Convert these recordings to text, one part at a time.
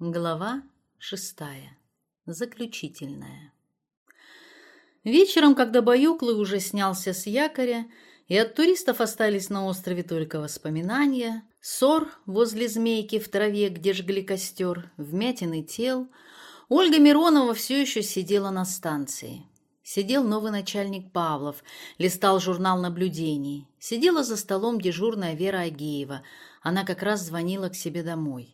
Глава шестая. Заключительная. Вечером, когда Баюклы уже снялся с якоря, и от туристов остались на острове только воспоминания, ссор возле змейки в траве, где жгли костер, вмятины тел, Ольга Миронова все еще сидела на станции. Сидел новый начальник Павлов, листал журнал наблюдений. Сидела за столом дежурная Вера Агеева. Она как раз звонила к себе домой.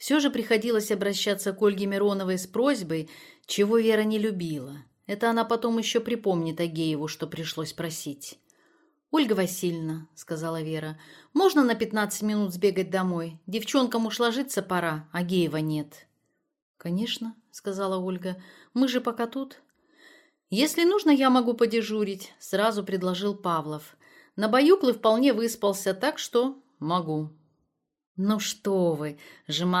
Но ей ответила только дочь Марьяна. Агеева не было до сих пор, как исчез еще днем, никому не сказавшись, что было странно. Неизвестно, где ходит. Тем более, сам всегда укладывал спать девчонок, читал им на ночь. Его забота укладывать, но вот нет. Можно бы поискать по знакомым, телефон перед носом, но Вера его искать не привыкла. Эта пропажа сама найдется, не денется. Все же приходилось обращаться к Ольге Мироновой с просьбой, чего Вера не любила. Это она потом еще припомнит Агееву, что пришлось просить. «Ольга Васильевна», — сказала Вера, — «можно на пятнадцать минут сбегать домой? Девчонкам уж ложиться пора, а Геева нет». «Конечно», — сказала Ольга, — «мы же пока тут». «Если нужно, я могу подежурить», — сразу предложил Павлов. На баюклы вполне выспался, так что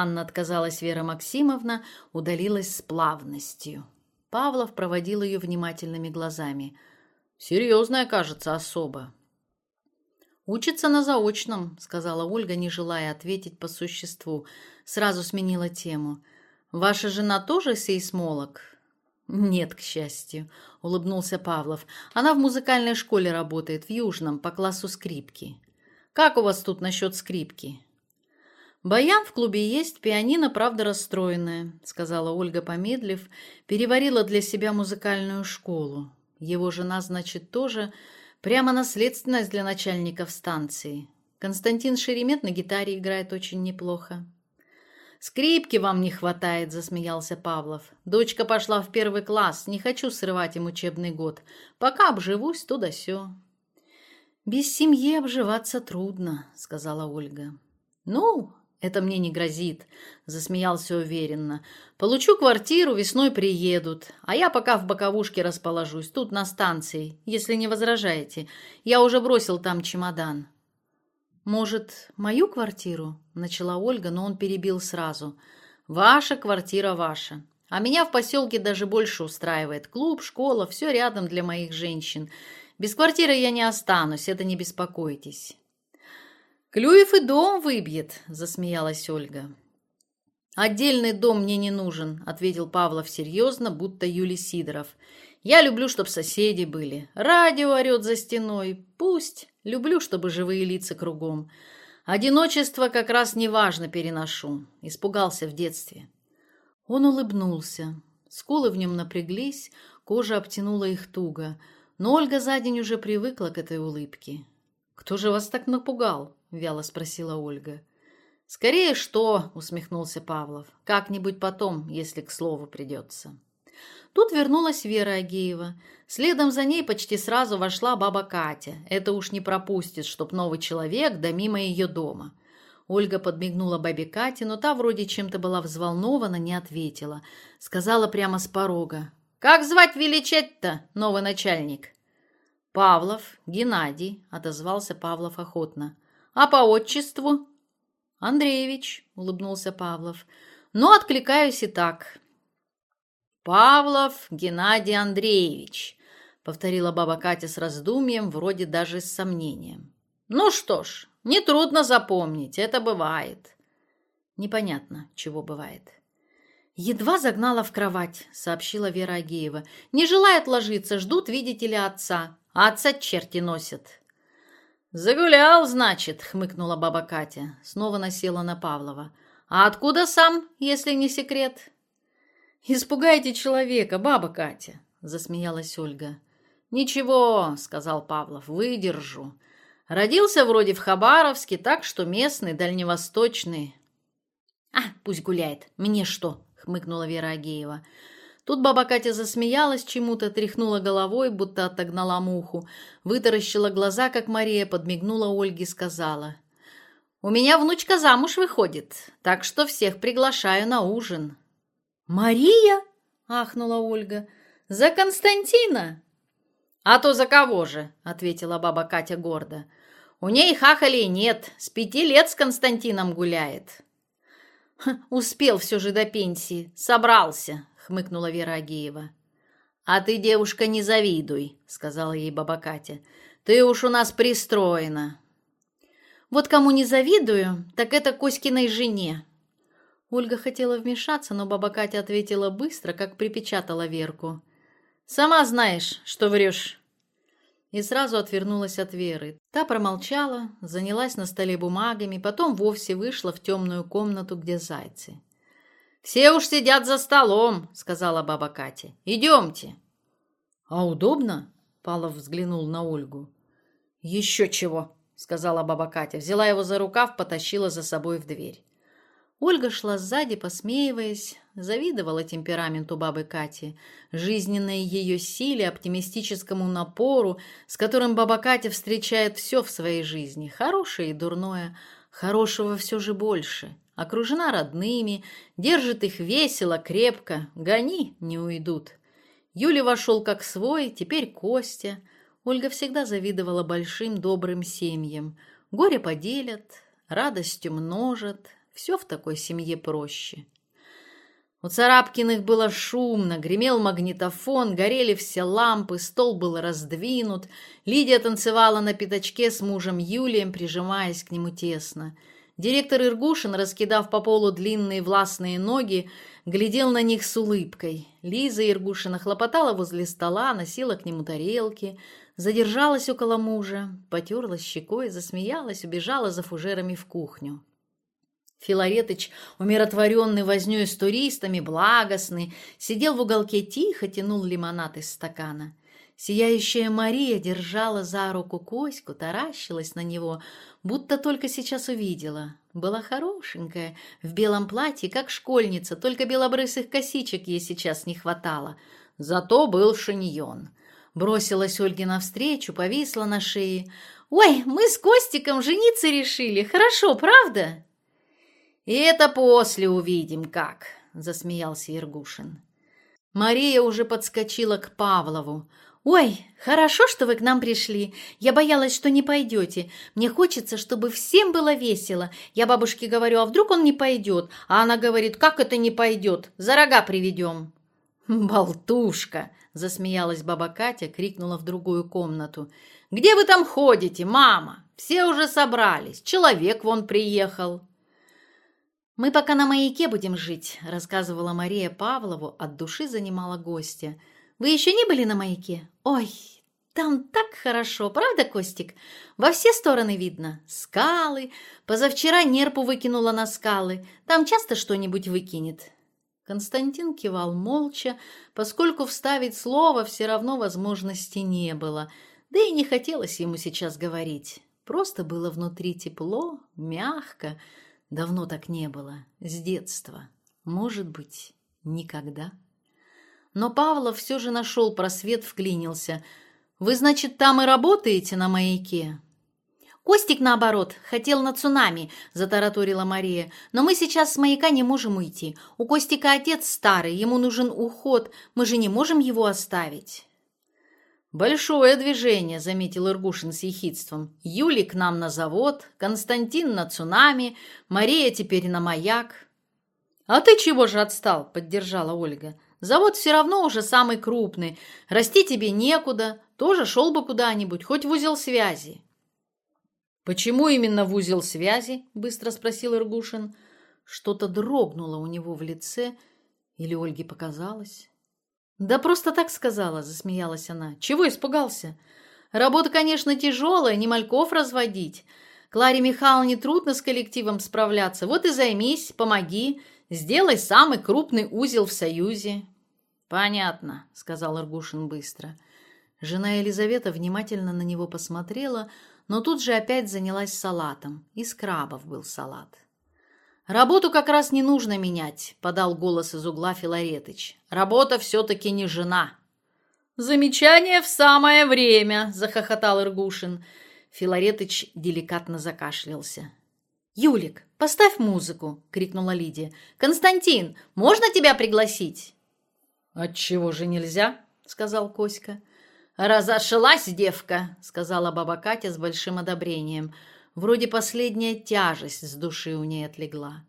могу. «Ну что вы!» — жеманно отказалась Вера Максимовна, удалилась с плавностью. Павлов проводил ее внимательными глазами. «Серьезная, кажется, особа». «Учится на заочном», — сказала Ольга, не желая ответить по существу. Сразу сменила тему. «Ваша жена тоже сейсмолог?» «Нет, к счастью», — улыбнулся Павлов. «Она в музыкальной школе работает, в Южном, по классу скрипки». «Как у вас тут насчет скрипки?» «Баян в клубе есть, пианино, правда, расстроенное», — сказала Ольга, помедлив, переварила для себя музыкальную школу. Его жена, значит, тоже прямо наследственность для начальников станции. Константин Шеремет на гитаре играет очень неплохо. «Скрипки вам не хватает», — засмеялся Павлов. «Дочка пошла в первый класс, не хочу срывать им учебный год. Пока обживусь, то да сё». «Без семьи обживаться трудно», — сказала Ольга. «Ну, «Это мне не грозит», — засмеялся уверенно. «Получу квартиру, весной приедут, а я пока в боковушке расположусь, тут на станции, если не возражаете. Я уже бросил там чемодан». «Может, мою квартиру?» — начала Ольга, но он перебил сразу. «Ваша квартира ваша. А меня в поселке даже больше устраивает. Клуб, школа, все рядом для моих женщин. Без квартиры я не останусь, это не беспокойтесь. «Клюев и дом выбьет», — засмеялась Ольга. «Отдельный дом мне не нужен», — ответил Павлов серьезно, будто Юлий Сидоров. «Я люблю, чтоб соседи были. Радио орет за стеной. Пусть. Люблю, чтобы живые лица кругом. Одиночество как раз неважно переношу. Испугался в детстве». Он улыбнулся. Скулы в нем напряглись, кожа обтянула их туго. Но Ольга за день уже привыкла к этой улыбке. «Кто же вас так напугал?» — вяло спросила Ольга. «Скорее что?» — усмехнулся Павлов. «Как-нибудь потом, если к слову придется». Тут вернулась Вера Агеева. Следом за ней почти сразу вошла баба Катя. Это уж не пропустит, чтоб новый человек, да мимо ее дома. Ольга подмигнула бабе Кате, но та вроде чем-то была взволнована, не ответила. Сказала прямо с порога. «Как звать величать-то, новый начальник?» «Павлов, Геннадий», — отозвался Павлов охотно. А по отчеству? Андреевич, улыбнулся Павлов. Ну, откликаюсь и так. Павлов Геннадий Андреевич, повторила баба Катя с раздумьем, вроде даже с сомнением. Ну что ж, нетрудно запомнить, это бывает. Непонятно, чего бывает. Едва загнала в кровать, сообщила Вера Агеева. Не желает ложиться, ждут, видите ли, отца. А отца черти носят. «Загулял, значит», — хмыкнула баба Катя. Снова насела на Павлова. «А откуда сам, если не секрет?» «Испугайте человека, баба Катя», — засмеялась Ольга. «Ничего», — сказал Павлов, — «выдержу. Родился вроде в Хабаровске, так что местный, дальневосточный». «А, пусть гуляет. Мне что?» — хмыкнула Вера Агеева. Тут баба Катя засмеялась чему-то, тряхнула головой, будто отогнала муху, вытаращила глаза, как Мария, подмигнула Ольге, сказала. «У меня внучка замуж выходит, так что всех приглашаю на ужин». «Мария?» — ахнула Ольга. «За Константина!» «А то за кого же?» — ответила баба Катя гордо. «У ней хахалей нет, с пяти лет с Константином гуляет». «Успел все же до пенсии, собрался», — хмыкнула Вера Агеева. «А ты, девушка, не завидуй», — сказала ей баба Катя. «Ты уж у нас пристроена». «Вот кому не завидую, так это Коськиной жене». Ольга хотела вмешаться, но баба Катя ответила быстро, как припечатала Верку. «Сама знаешь, что врешь». И сразу отвернулась от Веры. Та промолчала, занялась на столе бумагами, потом вовсе вышла в темную комнату, где зайцы. «Все уж сидят за столом», — сказала баба Катя. «Идемте». «А удобно?» — Павлов взглянул на Ольгу. «Еще чего», — сказала баба Катя. Взяла его за рукав, потащила за собой в дверь. Ольга шла сзади, посмеиваясь, завидовала темпераменту бабы Кати, жизненной ее силе, оптимистическому напору, с которым баба Катя встречает все в своей жизни, хорошее и дурное, хорошего все же больше окружена родными, держит их весело, крепко. Гони, не уйдут. Юля вошел как свой, теперь Костя. Ольга всегда завидовала большим добрым семьям. Горе поделят, радостью множат. Все в такой семье проще. У Царапкиных было шумно, гремел магнитофон, горели все лампы, стол был раздвинут. Лидия танцевала на пятачке с мужем Юлием, прижимаясь к нему тесно – Директор Иргушин, раскидав по полу длинные властные ноги, глядел на них с улыбкой. Лиза Иргушина хлопотала возле стола, носила к нему тарелки, задержалась около мужа, потерлась щекой, засмеялась, убежала за фужерами в кухню. Филаретыч, умиротворенный вознёй с туристами, благостный, сидел в уголке тихо, тянул лимонад из стакана. Сияющая Мария держала за руку Коську, таращилась на него – будто только сейчас увидела. Была хорошенькая, в белом платье, как школьница, только белобрысых косичек ей сейчас не хватало. Зато был шиньон. Бросилась Ольге навстречу, повисла на шее. «Ой, мы с Костиком жениться решили! Хорошо, правда?» «И это после увидим как!» – засмеялся Иргушин. Мария уже подскочила к Павлову. «Ой, хорошо, что вы к нам пришли. Я боялась, что не пойдете. Мне хочется, чтобы всем было весело. Я бабушке говорю, а вдруг он не пойдет? А она говорит, как это не пойдет? За рога приведем». «Болтушка!» – засмеялась баба Катя, крикнула в другую комнату. «Где вы там ходите, мама? Все уже собрались. Человек вон приехал». «Мы пока на маяке будем жить», – рассказывала Мария Павлову, от души занимала гостя – вы еще не были на маяке? Ой, там так хорошо, правда, Костик? Во все стороны видно. Скалы. Позавчера нерпу выкинула на скалы. Там часто что-нибудь выкинет. Константин кивал молча, поскольку вставить слово все равно возможности не было. Да и не хотелось ему сейчас говорить. Просто было внутри тепло, мягко. Давно так не было. С детства. Может быть, никогда. но Павлов все же нашел просвет, вклинился. «Вы, значит, там и работаете на маяке?» «Костик, наоборот, хотел на цунами», – затараторила Мария. «Но мы сейчас с маяка не можем уйти. У Костика отец старый, ему нужен уход. Мы же не можем его оставить». «Большое движение», – заметил Иргушин с ехидством. «Юли к нам на завод, Константин на цунами, Мария теперь на маяк». «А ты чего же отстал?» – поддержала Ольга. «Ольга». Завод все равно уже самый крупный. Расти тебе некуда, тоже шел бы куда-нибудь, хоть в узел связи. «Почему именно в узел связи?» – быстро спросил Иргушин. Что-то дрогнуло у него в лице, или Ольге показалось. «Да просто так сказала», – засмеялась она. «Чего испугался? Работа, конечно, тяжелая, не мальков разводить. Кларе Михайловне трудно с коллективом справляться. Вот и займись, помоги, сделай самый крупный узел в Союзе. «Понятно», — сказал Аргушин быстро. Жена Елизавета внимательно на него посмотрела, но тут же опять занялась салатом. Из крабов был салат. «Работу как раз не нужно менять», — подал голос из угла Филаретыч. «Работа все-таки не жена». «Замечание в самое время!» — захохотал Иргушин. Филаретыч деликатно закашлялся. «Юлик, поставь музыку!» — крикнула Лидия. «Константин, можно тебя пригласить?» «Отчего же нельзя?» — сказал Коська. «Разошлась девка», — сказала баба Катя с большим одобрением. Вроде последняя тяжесть с души у ней отлегла.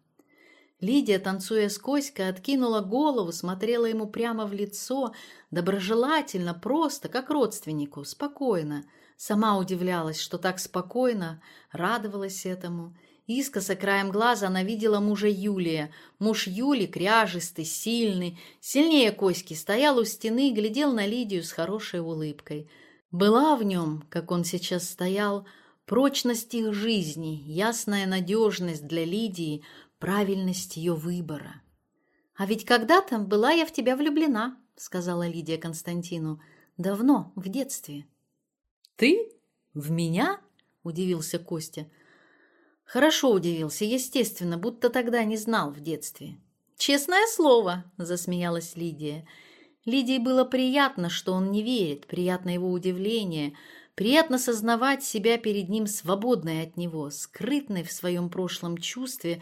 Лидия, танцуя с Коськой, откинула голову, смотрела ему прямо в лицо, доброжелательно, просто, как родственнику, спокойно. Сама удивлялась, что так спокойно, радовалась этому. Искоса краем глаза она видела мужа Юлия. Муж Юли ряжистый, сильный, сильнее Коськи, стоял у стены и глядел на Лидию с хорошей улыбкой. Была в нем, как он сейчас стоял, прочность их жизни, ясная надежность для Лидии, правильность ее выбора. «А ведь когда-то была я в тебя влюблена», — сказала Лидия Константину. «Давно, в детстве». «Ты? В меня?» — удивился Костя. — Хорошо удивился, естественно, будто тогда не знал в детстве. «Честное слово!» – засмеялась Лидия. Лидии было приятно, что он не верит, приятно его удивление, приятно сознавать себя перед ним свободной от него, скрытной в своем прошлом чувстве.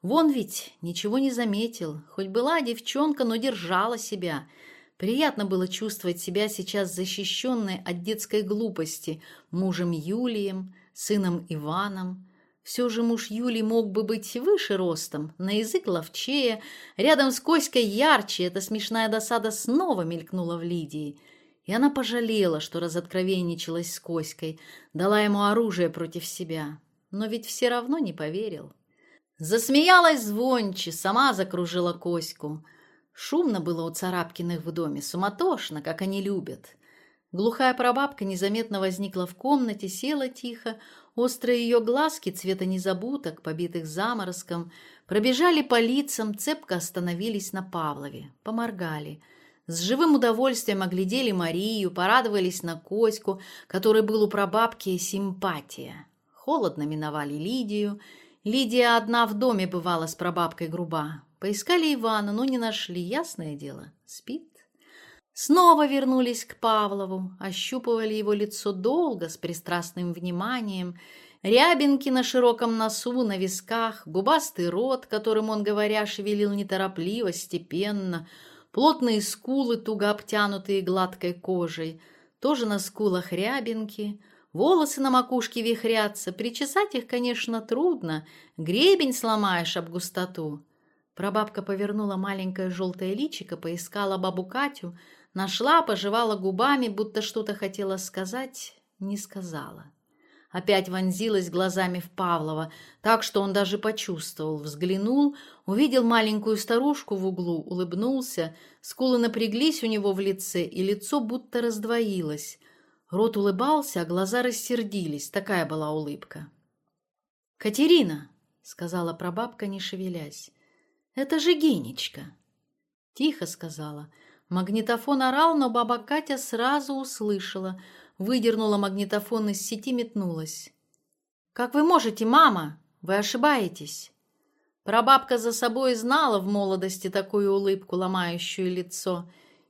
Вон ведь ничего не заметил, хоть была девчонка, но держала себя – Приятно было чувствовать себя сейчас защищенной от детской глупости мужем Юлием, сыном Иваном. Все же муж Юли мог бы быть выше ростом, на язык ловчее, рядом с Коськой ярче, эта смешная досада снова мелькнула в Лидии. И она пожалела, что разоткровенничалась с Коськой, дала ему оружие против себя. Но ведь все равно не поверил. Засмеялась звонче, сама закружила Коську. Шумно было у Царапкиных в доме, суматошно, как они любят. Глухая прабабка незаметно возникла в комнате, села тихо, Острые ее глазки цвета незабуток, побитых заморозком, пробежали по лицам, цепко остановились на Павлове, поморгали. С живым удовольствием оглядели Марию, порадовались на Коську, который был у прабабки симпатия. Холодно миновали Лидию. Лидия одна в доме бывала с прабабкой груба. Поискали Ивана, но не нашли, ясное дело, спит снова вернулись к Павлову, ощупывали его лицо долго, с пристрастным вниманием, рябинки на широком носу, на висках, губастый рот, которым он, говоря, шевелил неторопливо, степенно, плотные скулы, туго обтянутые гладкой кожей, тоже на скулах рябинки – Волосы на макушке вихрятся, причесать их, конечно, трудно, гребень сломаешь об густоту. Прабабка повернула маленькое желтое личико, поискала бабу Катю, нашла, пожевала губами, будто что-то хотела сказать, не сказала. Опять вонзилась глазами в Павлова, так что он даже почувствовал, взглянул, увидел маленькую старушку в углу, улыбнулся, скулы напряглись у него в лице, и лицо будто раздвоилось. Рот улыбался, а глаза рассердились. Такая была улыбка. «Катерина!» — сказала прабабка, не шевелясь. «Это же Генечка!» Тихо сказала. Магнитофон орал, но баба Катя сразу услышала. Выдернула магнитофон из сети, метнулась. «Как вы можете, мама? Вы ошибаетесь!» Прабабка за собой знала в молодости такую улыбку, ломающую лицо.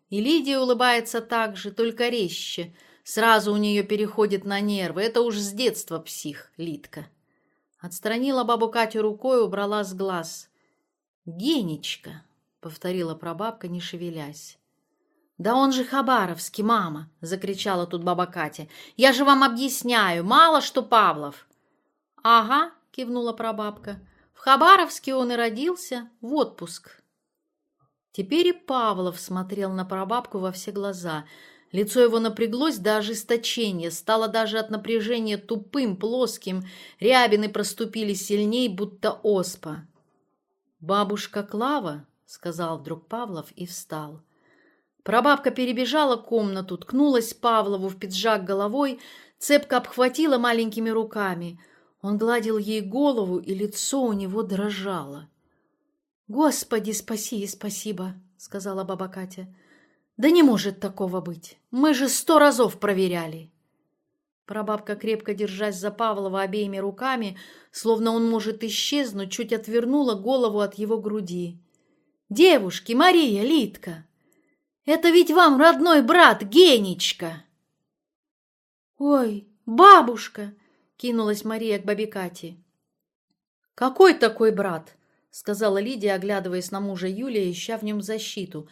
И Лидия улыбается так же, только резче — Сразу у нее переходит на нервы. Это уж с детства псих, Литка. Отстранила бабу Катю рукой, убрала с глаз. «Генечка», — повторила прабабка, не шевелясь. «Да он же Хабаровский, мама!» — закричала тут баба Катя. «Я же вам объясняю, мало что Павлов!» «Ага», — кивнула прабабка. «В Хабаровске он и родился, в отпуск». Теперь и Павлов смотрел на прабабку во все глаза — Лицо его напряглось до ожесточения, стало даже от напряжения тупым, плоским, рябины проступили сильней, будто оспа. «Бабушка Клава», — сказал вдруг Павлов и встал. Прабабка перебежала комнату, ткнулась Павлову в пиджак головой, цепко обхватила маленькими руками. Он гладил ей голову, и лицо у него дрожало. «Господи, спаси и спасибо», — сказала баба Катя. Да не может такого быть. Мы же сто разов проверяли. Прабабка, крепко держась за Павлова обеими руками, словно он может исчезнуть, чуть отвернула голову от его груди. «Девушки, Мария, Литка, Это ведь вам родной брат Генечка!» «Ой, бабушка!» — кинулась Мария к бабе Кате. «Какой такой брат?» — сказала Лидия, оглядываясь на мужа Юлия, ища в нем защиту.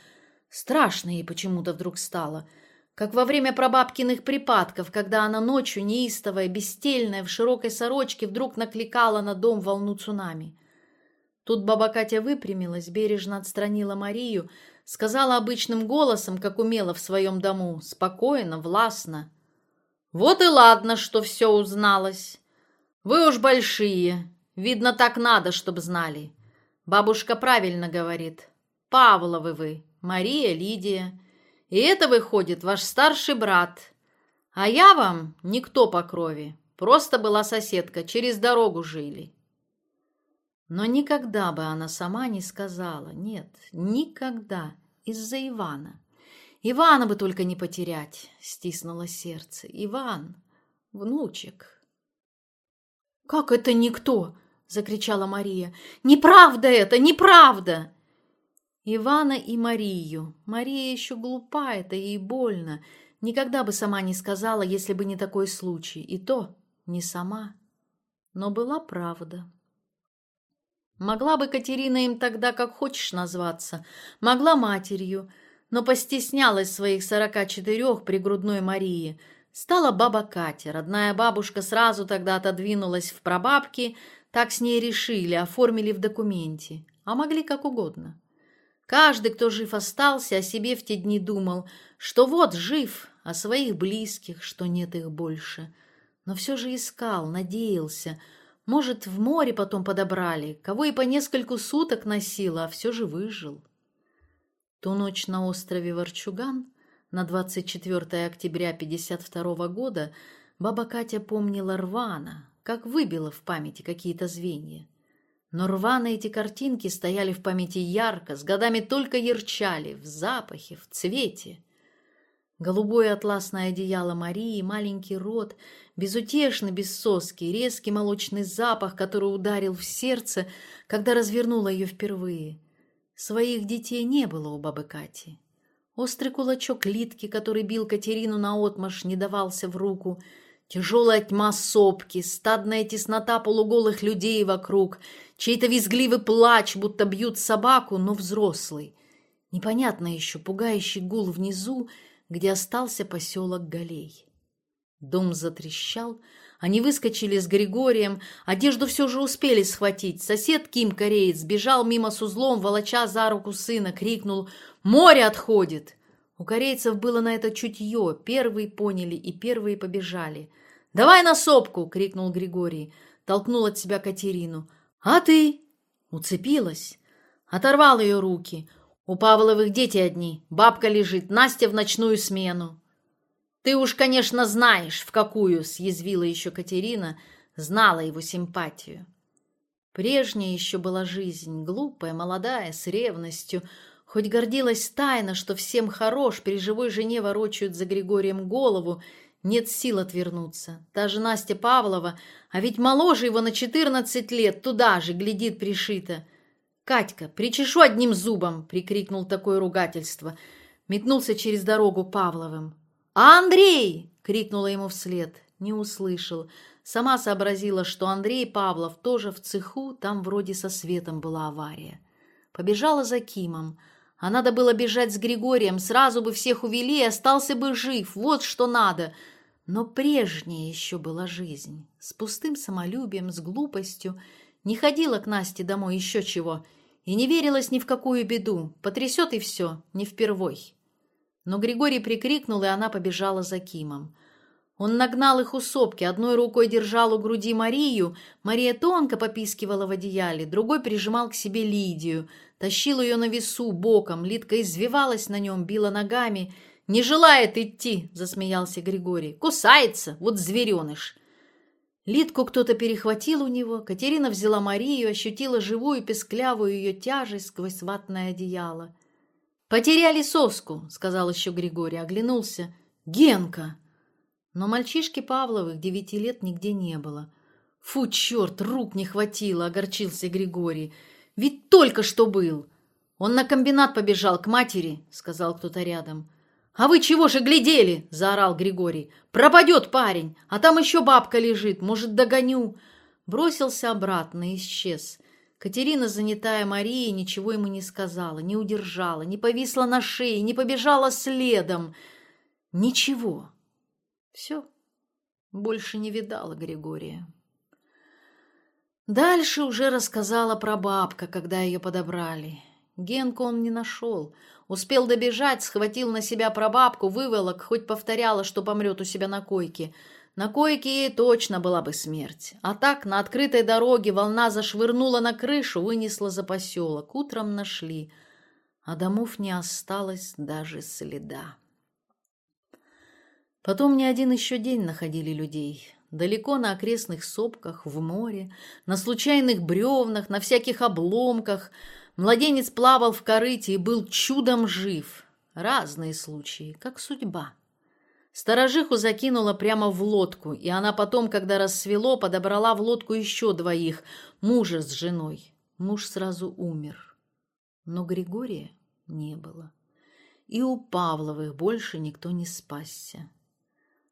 Страшно ей почему-то вдруг стало, как во время прабабкиных припадков, когда она ночью, неистовая, бестельная, в широкой сорочке, вдруг накликала на дом волну цунами. Тут баба Катя выпрямилась, бережно отстранила Марию, сказала обычным голосом, как умела в своем дому, спокойно, властно. «Вот и ладно, что все узналось. Вы уж большие. Видно, так надо, чтобы знали. Бабушка правильно говорит. Павловы вы, Мария, Лидия. И это выходит ваш старший брат. А я вам никто по крови. Просто была соседка, через дорогу жили. Но никогда бы она сама не сказала, нет, никогда, из-за Ивана. Ивана бы только не потерять, стиснуло сердце. Иван, внучек. «Как это никто?» — закричала Мария. «Неправда это, неправда!» Ивана и Марию. Мария еще глупа, это ей больно. Никогда бы сама не сказала, если бы не такой случай. И то не сама. Но была правда. Могла бы Катерина им тогда как хочешь назваться, могла матерью, но постеснялась своих сорока четырех при грудной Марии. Стала баба Катя, родная бабушка сразу тогда отодвинулась в прабабки, так с ней решили, оформили в документе, а могли как угодно. Каждый, кто жив остался, о себе в те дни думал, что вот жив, о своих близких, что нет их больше. Но все же искал, надеялся – может, в море потом подобрали, кого и по нескольку суток носило, а все же выжил. Ту ночь на острове Ворчуган на 24 октября 52 года баба Катя помнила рвана, как выбила в памяти какие-то звенья. Но рвано эти картинки стояли в памяти ярко, с годами только ярчали, в запахе, в цвете – Голубое атласное одеяло Марии, маленький рот, безутешный, без соски, резкий молочный запах, который ударил в сердце, когда развернула ее впервые. Своих детей не было у бабы Кати. Острый кулачок Литки, который бил Катерину наотмашь, не давался в руку. Тяжелая тьма сопки, стадная теснота полуголых людей вокруг, чей-то визгливый плач, будто бьют собаку, но взрослый. Непонятно еще, пугающий гул внизу — где остался поселок Галей. Дом затрещал, они выскочили с Григорием, одежду все же успели схватить. Сосед Ким Кореец бежал мимо с узлом, волоча за руку сына, крикнул «Море отходит!». У корейцев было на это чутье, первые поняли и первые побежали. «Давай на сопку!» — крикнул Григорий, толкнул от себя Катерину. «А ты?» — уцепилась, оторвал ее руки — у Павловых дети одни, бабка лежит, Настя в ночную смену. Ты уж, конечно, знаешь, в какую, съязвила еще Катерина, знала его симпатию. Прежняя еще была жизнь, глупая, молодая, с ревностью, хоть гордилась тайно, что всем хорош, при живой жене ворочают за Григорием голову, нет сил отвернуться. Та же Настя Павлова, а ведь моложе его на четырнадцать лет, туда же глядит пришито — «Катька, причешу одним зубом!» — прикрикнул такое ругательство. Метнулся через дорогу Павловым. «А «Андрей!» — крикнула ему вслед. Не услышал. Сама сообразила, что Андрей Павлов тоже в цеху, там вроде со светом была авария. Побежала за Кимом. А надо было бежать с Григорием, сразу бы всех увели и остался бы жив. Вот что надо. Но прежняя еще была жизнь. С пустым самолюбием, с глупостью — Не ходила к Насте домой еще чего — и не верилась ни в какую беду, потрясет и все, не впервой. Но Григорий прикрикнул, и она побежала за Кимом. Он нагнал их у сопки, одной рукой держал у груди Марию, Мария тонко попискивала в одеяле, другой прижимал к себе Лидию, тащил ее на весу боком, Лидка извивалась на нем, била ногами. «Не желает идти!» — засмеялся Григорий. «Кусается! Вот звереныш!» Литку кто-то перехватил у него, Катерина взяла Марию, ощутила живую песклявую ее тяжесть сквозь ватное одеяло. «Потеряли соску», — сказал еще Григорий, оглянулся. «Генка!» Но мальчишки Павловых девяти лет нигде не было. «Фу, черт, рук не хватило!» — огорчился Григорий. «Ведь только что был!» «Он на комбинат побежал к матери», — сказал кто-то рядом. «А вы чего же глядели?» – заорал Григорий. «Пропадет парень, а там еще бабка лежит, может, догоню». Бросился обратно и исчез. Катерина, занятая Марией, ничего ему не сказала, не удержала, не повисла на шее, не побежала следом. Ничего. Все. Больше не видала Григория. Дальше уже рассказала про бабка, когда ее подобрали. Генку он не нашел. Успел добежать, схватил на себя прабабку, выволок, хоть повторяла, что помрет у себя на койке. На койке ей точно была бы смерть. А так на открытой дороге волна зашвырнула на крышу, вынесла за поселок. Утром нашли, а домов не осталось даже следа. Потом не один еще день находили людей. Далеко на окрестных сопках, в море, на случайных бревнах, на всяких обломках – Младенец плавал в корыте и был чудом жив. Разные случаи, как судьба. Сторожиху закинула прямо в лодку, и она потом, когда рассвело, подобрала в лодку еще двоих, мужа с женой. Муж сразу умер. Но Григория не было. И у Павловых больше никто не спасся.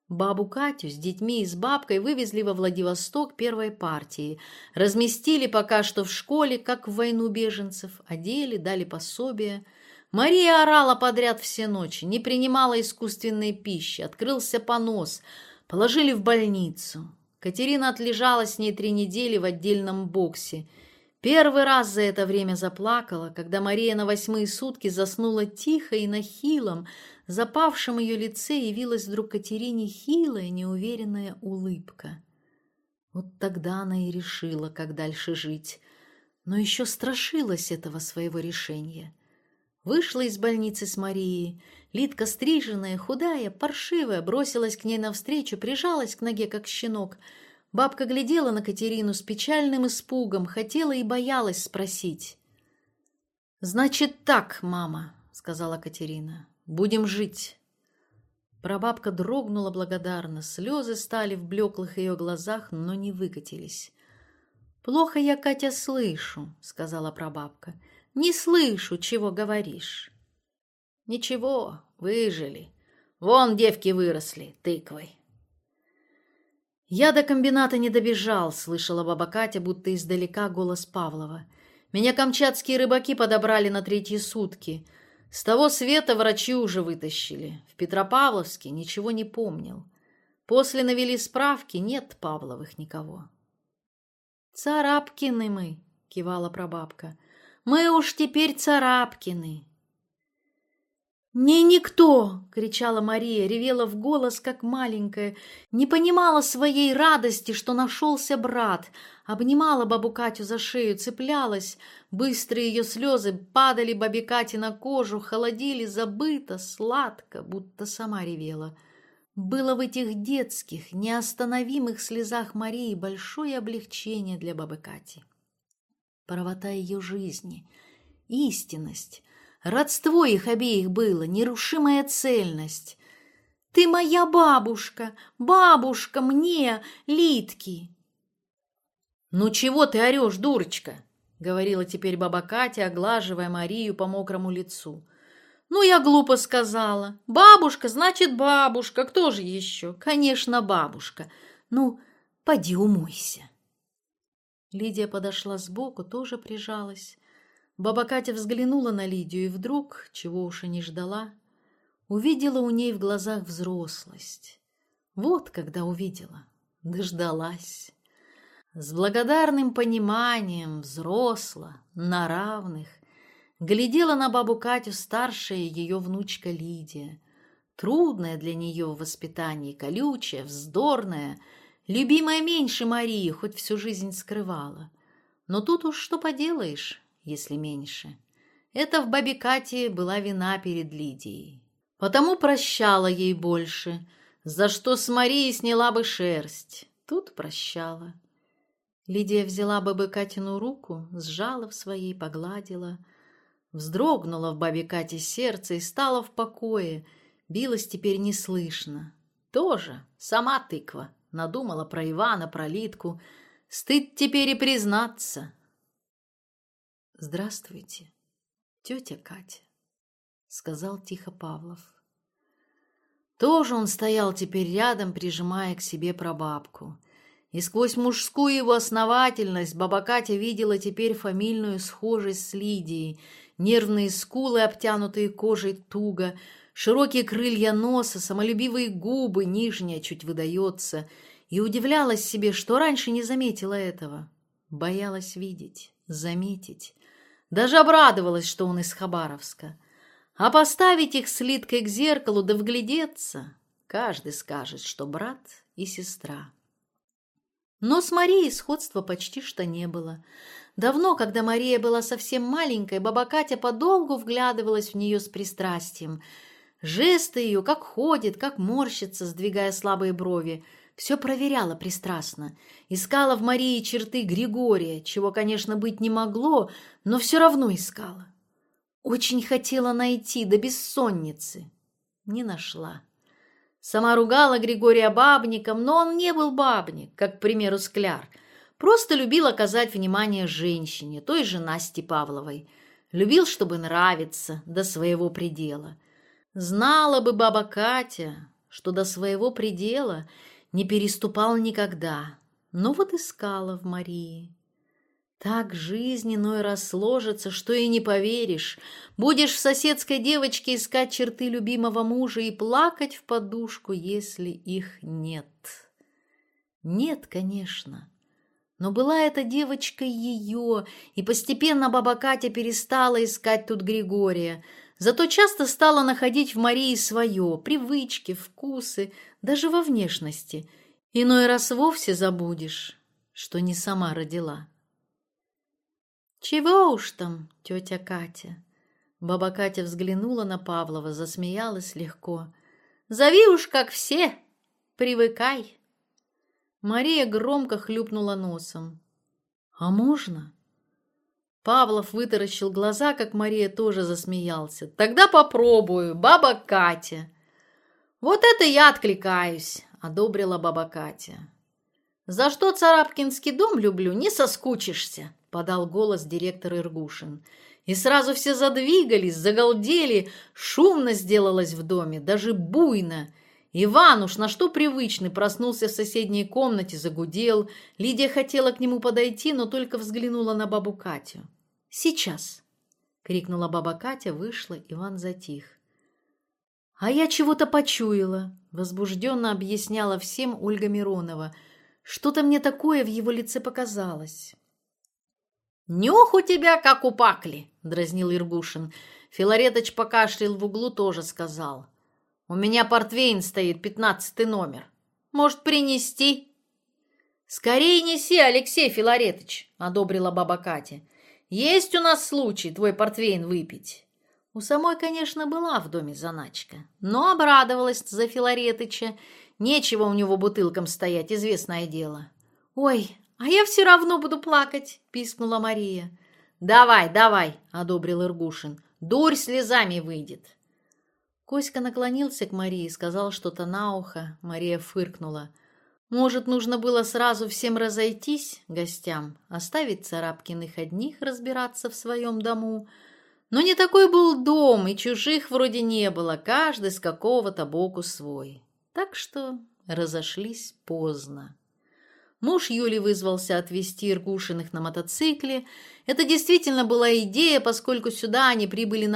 Бабу Катю с детьми и с бабкой вывезли во Владивосток первой партии. Разместили пока что в школе, как в войну беженцев. Одели, дали пособие. Мария орала подряд все ночи, не принимала искусственной пищи, открылся понос. Положили в больницу. Катерина отлежала с ней три недели в отдельном боксе. Первый раз за это время заплакала, когда Мария на восьмые сутки заснула тихо и нахилом, запавшем ее лице явилась вдруг Катерине хилая, неуверенная улыбка. Вот тогда она и решила, как дальше жить, но еще страшилась этого своего решения. Вышла из больницы с Марией, Лидка стриженная, худая, паршивая, бросилась к ней навстречу, прижалась к ноге, как щенок — Бабка глядела на Катерину с печальным испугом, хотела и боялась спросить. «Значит так, мама», — сказала Катерина, — «будем жить». Прабабка дрогнула благодарно, слезы стали в блеклых ее глазах, но не выкатились. «Плохо я, Катя, слышу», — сказала прабабка. «Не слышу, чего говоришь». «Ничего, выжили. Вон девки выросли, тыквой. «Я до комбината не добежал», — слышала баба Катя, будто издалека голос Павлова. «Меня камчатские рыбаки подобрали на третьи сутки». С того света врачи уже вытащили. В Петропавловске ничего не помнил. После навели справки, нет Павловых никого. «Царапкины мы», — кивала прабабка. «Мы уж теперь Царапкины». «Не никто!» — кричала Мария, ревела в голос, как маленькая, не понимала своей радости, что нашелся брат, обнимала бабу Катю за шею, цеплялась. Быстрые ее слезы падали бабе Кате на кожу, холодили забыто, сладко, будто сама ревела. Было в этих детских, неостановимых слезах Марии большое облегчение для бабы Кати. Правота ее жизни, истинность, Родство их обеих было, нерушимая цельность. Ты моя бабушка, бабушка мне, Литки. Ну чего ты орешь, дурочка? говорила теперь баба Катя, оглаживая Марию по мокрому лицу. Ну я глупо сказала. Бабушка, значит, бабушка, кто же еще? Конечно, бабушка. Ну, поди умойся. Лидия подошла сбоку, тоже прижалась. Баба Катя взглянула на Лидию и вдруг, чего уж и не ждала, увидела у ней в глазах взрослость. Вот когда увидела, дождалась. С благодарным пониманием, взросла, на равных, глядела на бабу Катю старшая ее внучка Лидия, трудная для нее в воспитании, колючая, вздорная, любимая меньше Марии, хоть всю жизнь скрывала. Но тут уж что поделаешь, если меньше. Это в бабикате была вина перед Лидией. Потому прощала ей больше, за что с Марией сняла бы шерсть. Тут прощала. Лидия взяла бабы Катину руку, сжала в своей, погладила. Вздрогнула в бабикате Кате сердце и стала в покое. Билась теперь неслышно. Тоже сама тыква надумала про Ивана, про Литку. Стыд теперь и признаться. «Здравствуйте, тетя Катя», — сказал тихо Павлов. Тоже он стоял теперь рядом, прижимая к себе прабабку. И сквозь мужскую его основательность баба Катя видела теперь фамильную схожесть с Лидией, нервные скулы, обтянутые кожей туго, широкие крылья носа, самолюбивые губы, нижняя чуть выдается, и удивлялась себе, что раньше не заметила этого. Боялась видеть, заметить. Даже обрадовалась, что он из Хабаровска. А поставить их с Литкой к зеркалу да вглядеться, каждый скажет, что брат и сестра. Но с Марией сходства почти что не было. Давно, когда Мария была совсем маленькой, баба Катя подолгу вглядывалась в нее с пристрастием. Жесты ее, как Все проверяла пристрастно. Искала в Марии черты Григория, чего, конечно, быть не могло, но все равно искала. Очень хотела найти, до да бессонницы. Не нашла. Сама ругала Григория бабником, но он не был бабник, как, к примеру, скляр. Просто любил оказать внимание женщине, той же Насте Павловой. Любил, чтобы нравиться, до своего предела. Знала бы баба Катя, что до своего предела – не переступал никогда, но вот искала в Марии. Так жизненной раз сложится, что и не поверишь. Будешь в соседской девочке искать черты любимого мужа и плакать в подушку, если их нет. Нет, конечно. Но была эта девочка ее, и постепенно баба Катя перестала искать тут Григория – Зато часто стала находить в Марии свое, привычки, вкусы, даже во внешности. Иной раз вовсе забудешь, что не сама родила. «Чего уж там, тетя Катя?» Баба Катя взглянула на Павлова, засмеялась легко. «Зови уж как все! Привыкай!» Мария громко хлюпнула носом. «А можно?» Павлов вытаращил глаза, как Мария тоже засмеялся. «Тогда попробую, баба Катя!» «Вот это я откликаюсь!» — одобрила баба Катя. «За что Царапкинский дом люблю, не соскучишься!» — подал голос директор Иргушин. И сразу все задвигались, загалдели, шумно сделалось в доме, даже буйно. Иван уж на что привычный, проснулся в соседней комнате, загудел. Лидия хотела к нему подойти, но только взглянула на бабу Катю. «Сейчас!» — крикнула баба Катя, вышла, Иван затих. «А я чего-то почуяла», — возбужденно объясняла всем Ольга Миронова. «Что-то мне такое в его лице показалось». «Нюх у тебя, как у пакли!» — дразнил Иргушин. Филареточ покашлял в углу, тоже сказал. «У меня портвейн стоит, пятнадцатый номер. Может, принести?» «Скорее неси, Алексей Филаретович!» — одобрила баба Катя. «Есть у нас случай твой портвейн выпить». У самой, конечно, была в доме заначка, но обрадовалась за Филаретыча. Нечего у него бутылкам стоять, известное дело. «Ой, «А я все равно буду плакать», — пискнула Мария. «Давай, давай», — одобрил Иргушин. «Дурь слезами выйдет». Коська наклонился к Марии и сказал что-то на ухо. Мария фыркнула. Может, нужно было сразу всем разойтись, гостям, оставить Царапкиных одних разбираться в своем дому. Но не такой был дом, и чужих вроде не было, каждый с какого-то боку свой. Так что разошлись поздно. Муж Юли вызвался отвезти Иргушиных на мотоцикле. Это действительно была идея, поскольку сюда они прибыли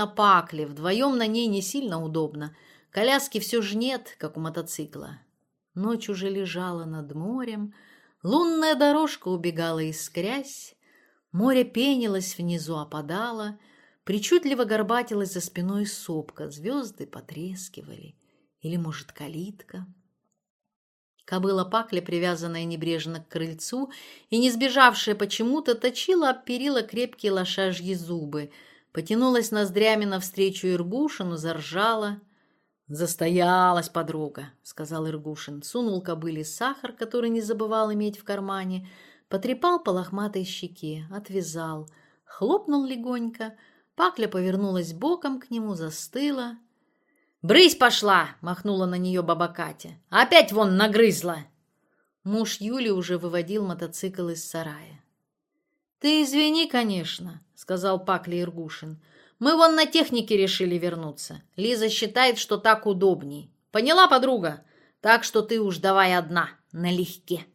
на пакле, вдвоем на ней не сильно удобно. Коляски все же нет, как у мотоцикла. Ночь уже лежала над морем, лунная дорожка убегала искрясь, море пенилось внизу, опадало, причудливо горбатилась за спиной сопка, звезды потрескивали. Или, может, калитка? Кобыла пакля, привязанная небрежно к крыльцу и не сбежавшая почему-то, точила об перила крепкие лошажьи зубы, потянулась ноздрями навстречу Иргушину, заржала. «Застоялась подруга», — сказал Иргушин, сунул кобыле сахар, который не забывал иметь в кармане, потрепал по лохматой щеке, отвязал, хлопнул легонько, пакля повернулась боком к нему, застыла — «Брысь пошла!» — махнула на нее баба Катя. «Опять вон нагрызла!» Муж Юли уже выводил мотоцикл из сарая. «Ты извини, конечно», — сказал Пакли Иргушин. «Мы вон на технике решили вернуться. Лиза считает, что так удобней. Поняла, подруга? Так что ты уж давай одна, налегке».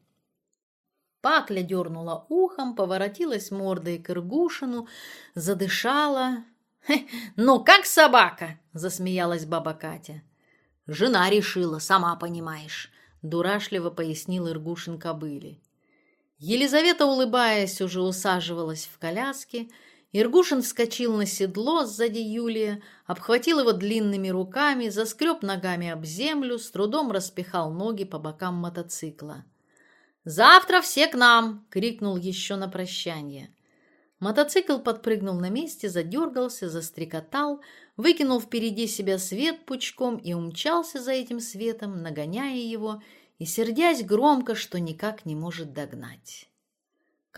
Пакля дернула ухом, поворотилась мордой к Иргушину, задышала. «Ну, как собака!» — засмеялась баба Катя. «Жена решила, сама понимаешь», — дурашливо пояснил Иргушин кобыле. Елизавета, улыбаясь, уже усаживалась в коляске. Иргушин вскочил на седло сзади Юлия, обхватил его длинными руками, заскреб ногами об землю, с трудом распихал ноги по бокам мотоцикла. «Завтра все к нам!» — крикнул еще на прощание. Мотоцикл подпрыгнул на месте, задергался, застрекотал, выкинул впереди себя свет пучком и умчался за этим светом, нагоняя его и сердясь громко, что никак не может догнать.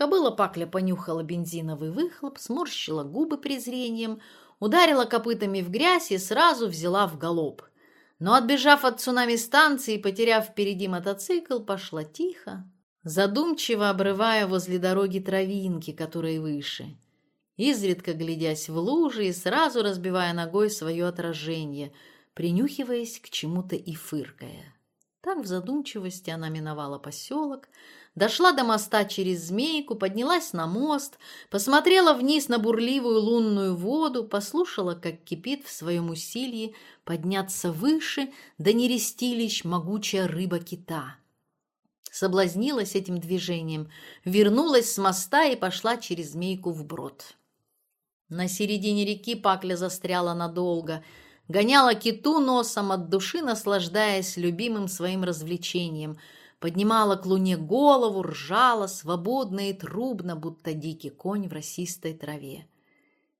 Кобыла пакля понюхала бензиновый выхлоп, сморщила губы презрением, ударила копытами в грязь и сразу взяла в галоп. Но, отбежав от цунами-станции и потеряв впереди мотоцикл, пошла тихо, задумчиво обрывая возле дороги травинки, которые выше, изредка глядясь в лужи и сразу разбивая ногой свое отражение, принюхиваясь к чему-то и фыркая. Так в задумчивости она миновала поселок, дошла до моста через Змейку, поднялась на мост, посмотрела вниз на бурливую лунную воду, послушала, как кипит в своем усилии подняться выше до нерестилищ могучая рыба кита. Соблазнилась этим движением, вернулась с моста и пошла через Змейку вброд. На середине реки Пакля застряла надолго – гоняла киту носом от души, наслаждаясь любимым своим развлечением, поднимала к луне голову, ржала свободно и трубно, будто дикий конь в росистой траве.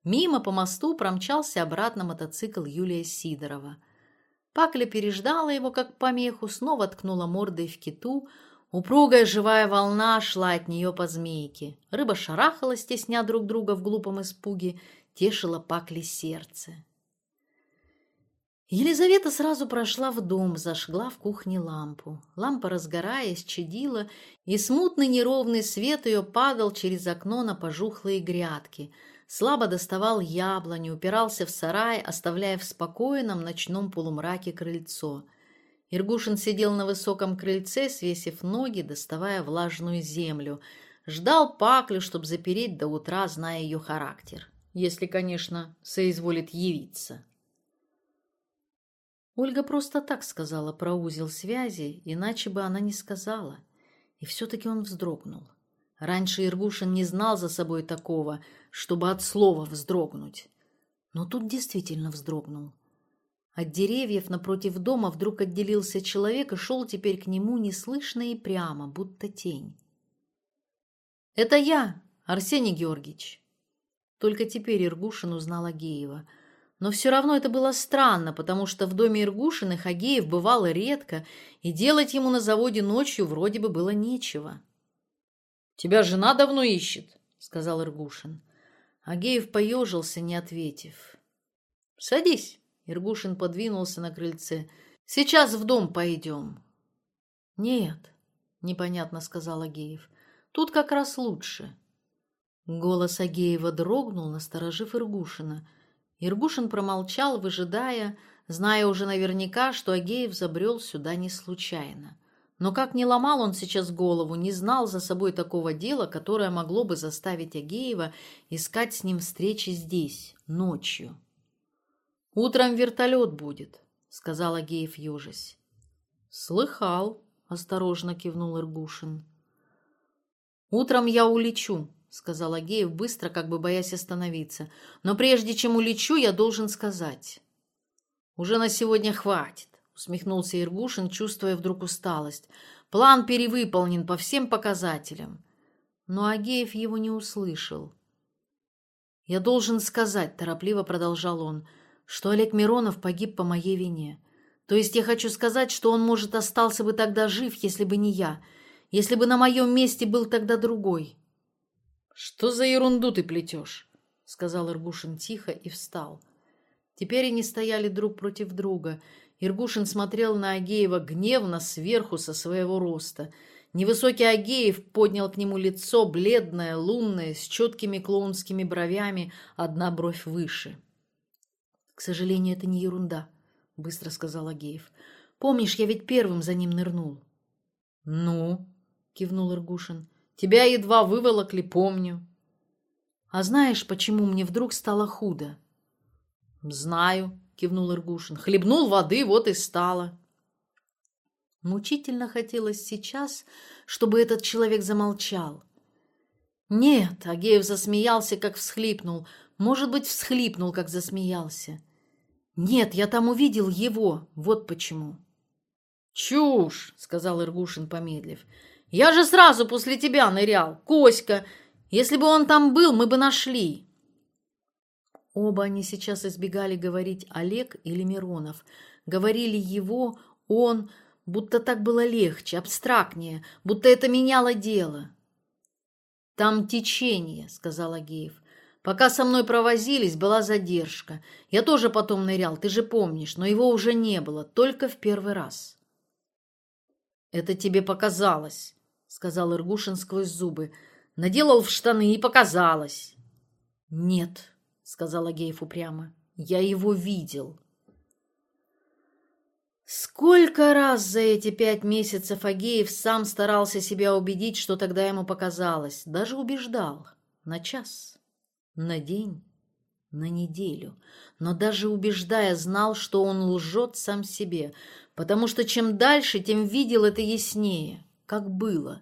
Мимо по мосту промчался обратно мотоцикл Юлия Сидорова. Пакля переждала его, как помеху, снова ткнула мордой в киту. Упругая живая волна шла от нее по змейке. Рыба шарахалась, тесня друг друга в глупом испуге, тешила Пакли сердце. Елизавета сразу прошла в дом, зажгла в кухне лампу. Лампа, разгораясь, чадила, и смутный неровный свет ее падал через окно на пожухлые грядки. Слабо доставал яблони, упирался в сарай, оставляя в спокойном ночном полумраке крыльцо. Иргушин сидел на высоком крыльце, свесив ноги, доставая влажную землю. Ждал паклю, чтобы запереть до утра, зная ее характер. Если, конечно, соизволит явиться. Ольга просто так сказала про узел связи, иначе бы она не сказала. И все-таки он вздрогнул. Раньше Иргушин не знал за собой такого, чтобы от слова вздрогнуть. Но тут действительно вздрогнул. От деревьев напротив дома вдруг отделился человек и шел теперь к нему неслышно и прямо, будто тень. «Это я, Арсений Георгиевич!» Только теперь Иргушин узнал Агеева – но все равно это было странно, потому что в доме Иргушины Хагеев бывало редко, и делать ему на заводе ночью вроде бы было нечего. «Тебя жена давно ищет», — сказал Иргушин. Агеев поежился, не ответив. «Садись», — Иргушин подвинулся на крыльце. «Сейчас в дом пойдем». «Нет», — непонятно сказал Агеев. «Тут как раз лучше». Голос Агеева дрогнул, насторожив Иргушина — Иргушин промолчал, выжидая, зная уже наверняка, что Агеев забрел сюда не случайно. Но как не ломал он сейчас голову, не знал за собой такого дела, которое могло бы заставить Агеева искать с ним встречи здесь, ночью. «Утром вертолет будет», — сказал Агеев ежась. «Слыхал», — осторожно кивнул Иргушин. «Утром я улечу», сказал Агеев, быстро, как бы боясь остановиться. «Но прежде чем улечу, я должен сказать». «Уже на сегодня хватит», — усмехнулся Иргушин, чувствуя вдруг усталость. «План перевыполнен по всем показателям». Но Агеев его не услышал. «Я должен сказать», — торопливо продолжал он, — «что Олег Миронов погиб по моей вине. То есть я хочу сказать, что он, может, остался бы тогда жив, если бы не я, если бы на моем месте был тогда другой». «Что за ерунду ты плетешь?» — сказал Иргушин тихо и встал. Теперь они стояли друг против друга. Иргушин смотрел на Агеева гневно сверху со своего роста. Невысокий Агеев поднял к нему лицо, бледное, лунное, с четкими клоунскими бровями, одна бровь выше. «К сожалению, это не ерунда», — быстро сказал Агеев. «Помнишь, я ведь первым за ним нырнул?» «Ну?» — кивнул Иргушин. Тебя едва выволокли, помню. А знаешь, почему мне вдруг стало худо? Знаю, кивнул Иргушин. Хлебнул воды, вот и стало. Мучительно хотелось сейчас, чтобы этот человек замолчал. Нет, Агеев засмеялся, как всхлипнул. Может быть, всхлипнул, как засмеялся. Нет, я там увидел его, вот почему. Чушь, сказал Иргушин, помедлив. «Я же сразу после тебя нырял. Коська! Если бы он там был, мы бы нашли!» Оба они сейчас избегали говорить Олег или Миронов. Говорили его, он, будто так было легче, абстрактнее, будто это меняло дело. «Там течение», — сказал Агеев. «Пока со мной провозились, была задержка. Я тоже потом нырял, ты же помнишь, но его уже не было, только в первый сказал Иргушин сквозь зубы. Наделал в штаны и показалось. Нет, сказал Агеев упрямо. Я его видел. Сколько раз за эти пять месяцев Агеев сам старался себя убедить, что тогда ему показалось. Даже убеждал. На час, на день, на неделю. Но даже убеждая, знал, что он лжет сам себе, потому что чем дальше, тем видел это яснее. — как было.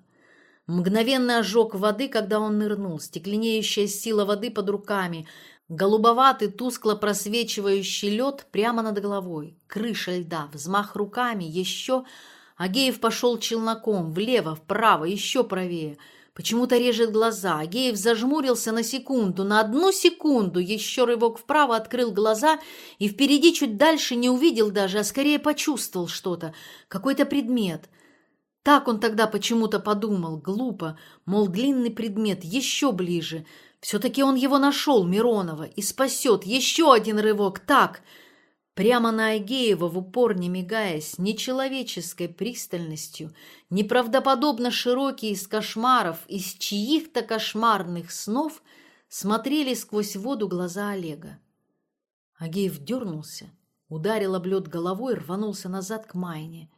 Мгновенный ожог воды, когда он нырнул, стекленеющая сила воды под руками, голубоватый, тускло просвечивающий лед прямо над головой, крыша льда, взмах руками, еще... Агеев пошел челноком, влево, вправо, еще правее. Почему-то режет глаза. Агеев зажмурился на секунду, на одну секунду. Еще рывок вправо открыл глаза и впереди чуть дальше не увидел даже, а скорее почувствовал что-то, какой-то предмет. Так он тогда почему-то подумал, глупо, мол, длинный предмет, еще ближе. Все-таки он его нашел, Миронова, и спасет. Еще один рывок, так... Прямо на Агеева, в упор не мигая, с нечеловеческой пристальностью, неправдоподобно широкие из кошмаров, из чьих-то кошмарных снов, смотрели сквозь воду глаза Олега. Агеев дернулся, ударил об лед головой, рванулся назад к Майне, к воздуху,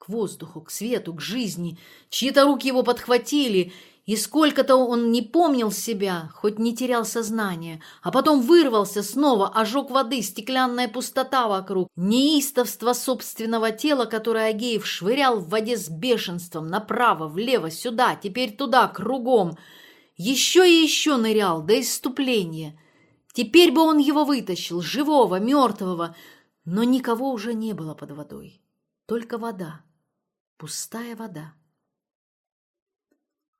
к воздуху, к свету, к жизни. Чьи-то руки его подхватили, и сколько-то он не помнил себя, хоть не терял сознание, а потом вырвался снова, ожог воды, стеклянная пустота вокруг, неистовство собственного тела, которое Агеев швырял в воде с бешенством, направо, влево, сюда, теперь туда, кругом. Еще и еще нырял до иступления. Теперь бы он его вытащил, живого, мертвого, но никого уже не было под водой, только вода пустая вода.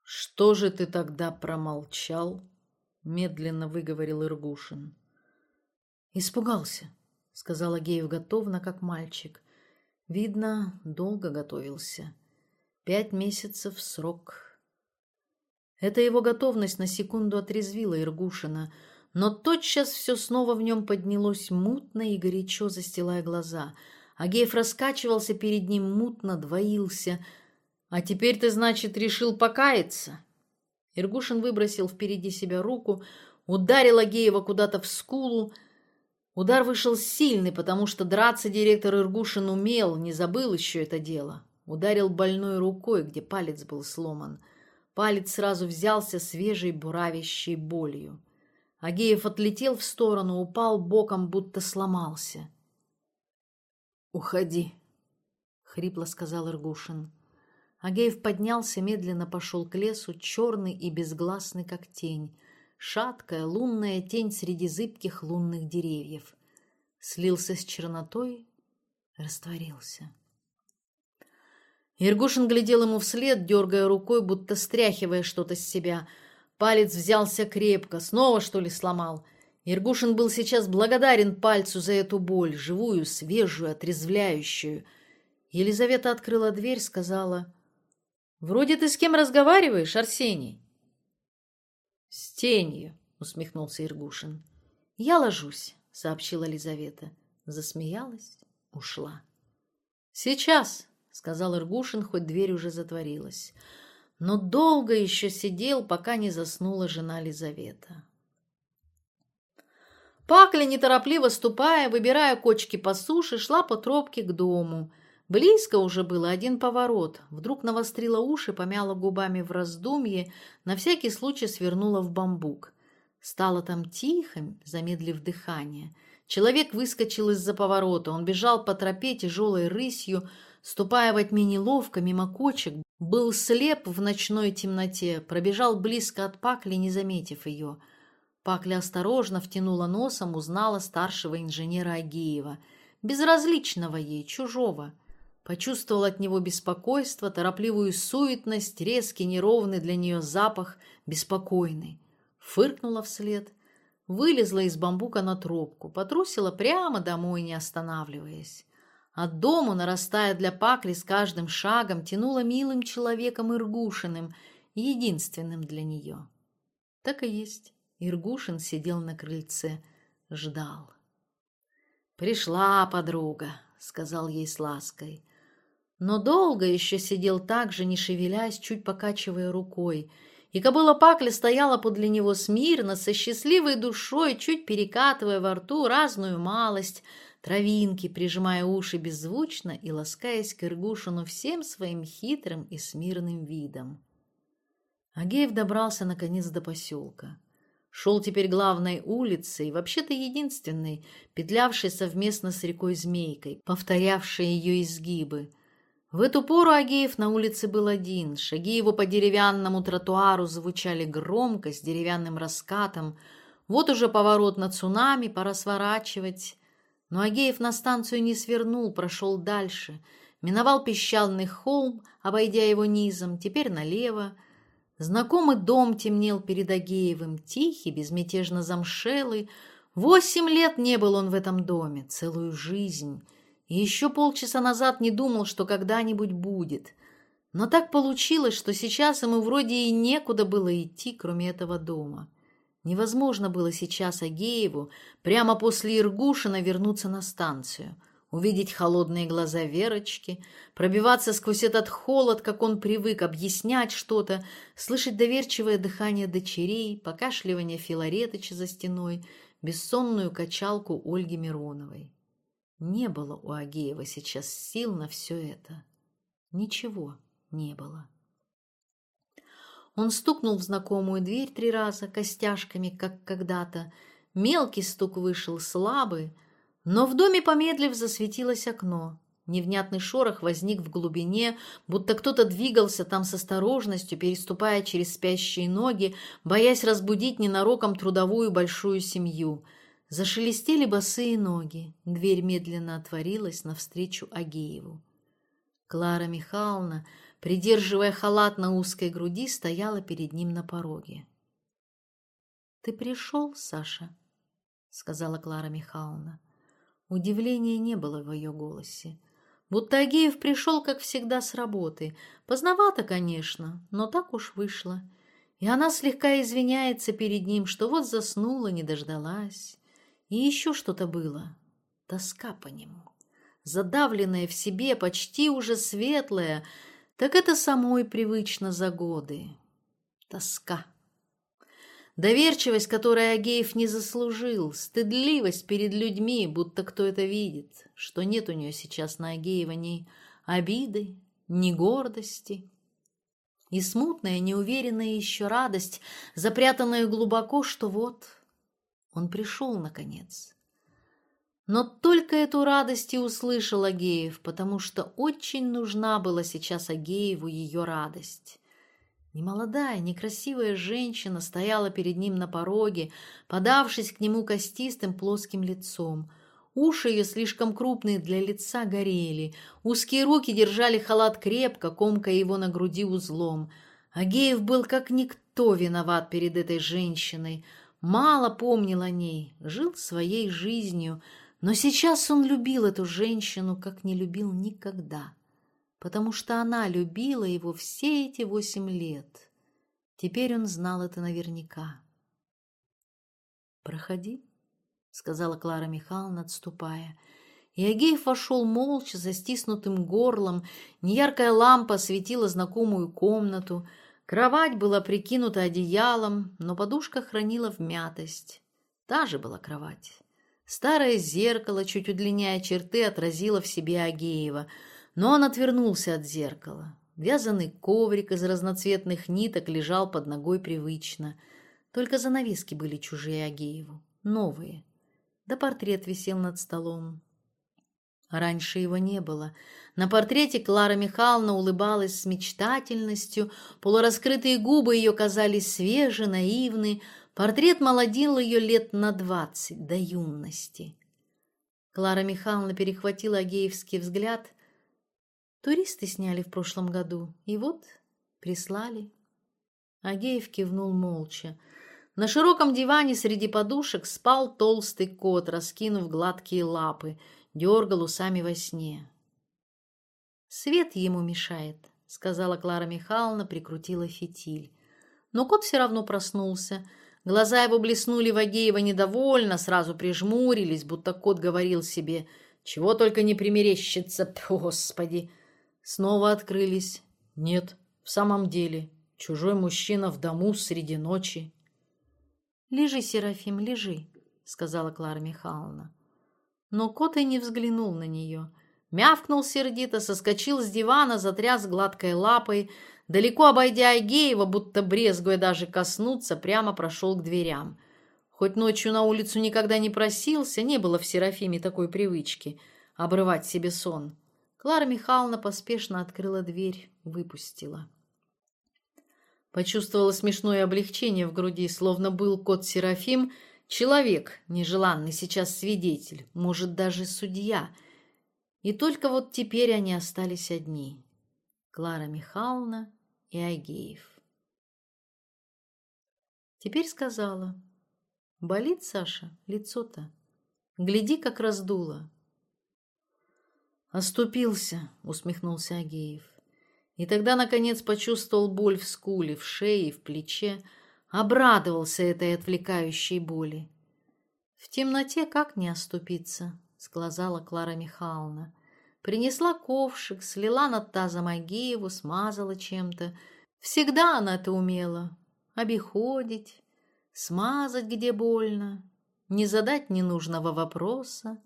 «Что же ты тогда промолчал?» — медленно выговорил Иргушин. «Испугался», — сказал Агеев готовно, как мальчик. «Видно, долго готовился. Пять месяцев срок». Эта его готовность на секунду отрезвила Иргушина, но тотчас все снова в нем поднялось мутно и горячо застилая глаза — Агеев раскачивался перед ним, мутно двоился. «А теперь ты, значит, решил покаяться?» Иргушин выбросил впереди себя руку, ударил Агеева куда-то в скулу. Удар вышел сильный, потому что драться директор Иргушин умел, не забыл еще это дело. Ударил больной рукой, где палец был сломан. Палец сразу взялся свежей буравящей болью. Агеев отлетел в сторону, упал боком, будто сломался. «Уходи», — хрипло сказал Иргушин. Агеев поднялся, медленно пошел к лесу, черный и безгласный, как тень. Шаткая лунная тень среди зыбких лунных деревьев. Слился с чернотой, растворился. Иргушин глядел ему вслед, дергая рукой, будто стряхивая что-то с себя. Палец взялся крепко, снова, что ли, сломал. Иргушин был сейчас благодарен пальцу за эту боль, живую, свежую, отрезвляющую. Елизавета открыла дверь, сказала, «Вроде ты с кем разговариваешь, Арсений?» «С тенью», — усмехнулся Иргушин. «Я ложусь», — сообщила Елизавета. Засмеялась, ушла. «Сейчас», — сказал Иргушин, хоть дверь уже затворилась. Но долго еще сидел, пока не заснула жена Лизавета. Пакля, неторопливо ступая, выбирая кочки по суше, шла по тропке к дому. Близко уже было один поворот. Вдруг навострила уши, помяла губами в раздумье, на всякий случай свернула в бамбук. Стало там тихо, замедлив дыхание. Человек выскочил из-за поворота. Он бежал по тропе тяжелой рысью, ступая во тьме неловко, мимо кочек. Был слеп в ночной темноте, пробежал близко от Пакли, не заметив ее. Пакля осторожно втянула носом, узнала старшего инженера Агеева, безразличного ей, чужого. Почувствовала от него беспокойство, торопливую суетность, резкий, неровный для нее запах, беспокойный. Фыркнула вслед, вылезла из бамбука на тропку, потрусила прямо домой, не останавливаясь. От дому, нарастая для Пакли с каждым шагом, тянула милым человеком Иргушиным, единственным для нее. Так и есть. Иргушин сидел на крыльце, ждал. «Пришла подруга», — сказал ей с лаской. Но долго еще сидел так же, не шевелясь, чуть покачивая рукой, и кобыла Пакли стояла подле него смирно, со счастливой душой, чуть перекатывая во рту разную малость, травинки, прижимая уши беззвучно и ласкаясь к Иргушину всем своим хитрым и смирным видом. Агеев добрался, наконец, до поселка. Шел теперь главной улицей, вообще-то единственной, петлявшей совместно с рекой Змейкой, повторявшей ее изгибы — в эту пору Агеев на улице был один. Шаги его по деревянному тротуару звучали громко, с деревянным раскатом. Вот уже поворот на цунами, пора сворачивать. Но Агеев на станцию не свернул, прошел дальше. Миновал песчаный холм, обойдя его низом, теперь налево. Знакомый дом темнел перед Агеевым, тихий, безмятежно замшелый. Восемь лет не был он в этом доме, целую жизнь. И еще полчаса назад не думал, что когда-нибудь будет. Но так получилось, что сейчас ему вроде и некуда было идти, кроме этого дома. Невозможно было сейчас Агееву прямо после Иргушина вернуться на станцию – Увидеть холодные глаза Верочки, пробиваться сквозь этот холод, как он привык, объяснять что-то, слышать доверчивое дыхание дочерей, покашливание Филаретыча за стеной, бессонную качалку Ольги Мироновой. Не было у Агеева сейчас сил на все это. Ничего не было. Он стукнул в знакомую дверь три раза костяшками, как когда-то. Мелкий стук вышел, слабый, но в доме, помедлив, засветилось окно. Невнятный шорох возник в глубине, будто кто-то двигался там с осторожностью, переступая через спящие ноги, боясь разбудить ненароком трудовую большую семью — Зашелестели босые ноги. Дверь медленно отворилась навстречу Агееву. Клара Михайловна, придерживая халат на узкой груди, стояла перед ним на пороге. «Ты пришел, Саша?» — сказала Клара Михайловна. Удивления не было в ее голосе. Будто Агеев пришел, как всегда, с работы. Поздновато, конечно, но так уж вышло. И она слегка извиняется перед ним, что вот заснула, не дождалась. И еще что-то было. Тоска по нему. Задавленная в себе, почти уже светлая, так это самой привычно за годы. Тоска доверчивость, которой Агеев не заслужил, стыдливость перед людьми, будто кто это видит, что нет у нее сейчас на Агеева ни обиды, ни гордости. И смутная, неуверенная еще радость, запрятанная глубоко, что вот он пришел наконец. Но только эту радость и услышал Агеев, потому что очень нужна была сейчас Агееву ее радость. Немолодая, некрасивая женщина стояла перед ним на пороге, подавшись к нему костистым плоским лицом. Уши ее слишком крупные для лица горели, узкие руки держали халат крепко, комкая его на груди узлом. Агеев был как никто виноват перед этой женщиной. Мало помнил о ней, жил своей жизнью, но сейчас он любил эту женщину, как не любил никогда потому что она любила его все эти восемь лет. Теперь он знал это наверняка. «Проходи», — сказала Клара Михайловна, отступая. И Агеев вошел молча, за стиснутым горлом. Неяркая лампа осветила знакомую комнату. Кровать была прикинута одеялом, но подушка хранила вмятость. Та же была кровать. Старое зеркало, чуть удлиняя черты, отразило в себе Агеева — но он отвернулся от зеркала. Вязаный коврик из разноцветных ниток лежал под ногой привычно. Только занавески были чужие Агееву, новые. Да портрет висел над столом. Раньше его не было. На портрете Клара Михайловна улыбалась с мечтательностью, полураскрытые губы ее казались свежи, наивны. Портрет молодил ее лет на двадцать, до юности. Клара Михайловна перехватила Агеевский взгляд. Туристы сняли в прошлом году. И вот прислали. Агеев кивнул молча. На широком диване среди подушек спал толстый кот, раскинув гладкие лапы, дергал усами во сне. «Свет ему мешает», — сказала Клара Михайловна, прикрутила фитиль. Но кот все равно проснулся. Глаза его блеснули в Агеева недовольно, сразу прижмурились, будто кот говорил себе «Чего только не примерещится, господи!» Снова открылись. Нет, в самом деле, чужой мужчина в дому среди ночи. «Лежи, Серафим, лежи», — сказала Клара Михайловна. Но кот и не взглянул на нее. Мявкнул сердито, соскочил с дивана, затряс гладкой лапой, далеко обойдя Агеева, будто брезгуя даже коснуться, прямо прошел к дверям. Хоть ночью на улицу никогда не просился, не было в Серафиме такой привычки — обрывать себе сон. Клара Михайловна поспешно открыла дверь, выпустила. Почувствовала смешное облегчение в груди, словно был кот Серафим — Человек, нежеланный сейчас свидетель, может, даже судья. И только вот теперь они остались одни. Клара Михайловна и Агеев. Теперь сказала. Болит, Саша, лицо-то. Гляди, как раздуло. Оступился, усмехнулся Агеев. И тогда, наконец, почувствовал боль в скуле, в шее, в плече, обрадовался этой отвлекающей боли. «В темноте как не оступиться?» — сказала Клара Михайловна. Принесла ковшик, слила над тазом Агееву, смазала чем-то. Всегда она это умела. Обиходить, смазать, где больно, не задать ненужного вопроса.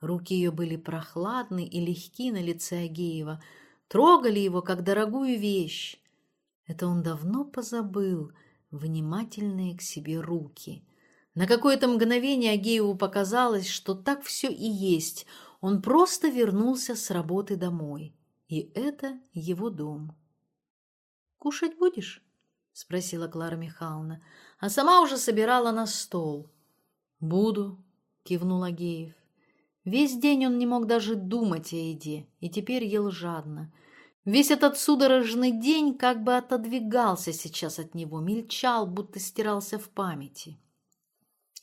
Руки ее были прохладны и легки на лице Агеева, трогали его, как дорогую вещь. Это он давно позабыл, внимательные к себе руки. На какое-то мгновение Агееву показалось, что так все и есть, он просто вернулся с работы домой. И это его дом. «Кушать будешь?» — спросила Клара Михайловна, а сама уже собирала на стол. «Буду», — кивнул Агеев. Весь день он не мог даже думать о еде, и теперь ел жадно — Весь этот судорожный день как бы отодвигался сейчас от него, мельчал, будто стирался в памяти.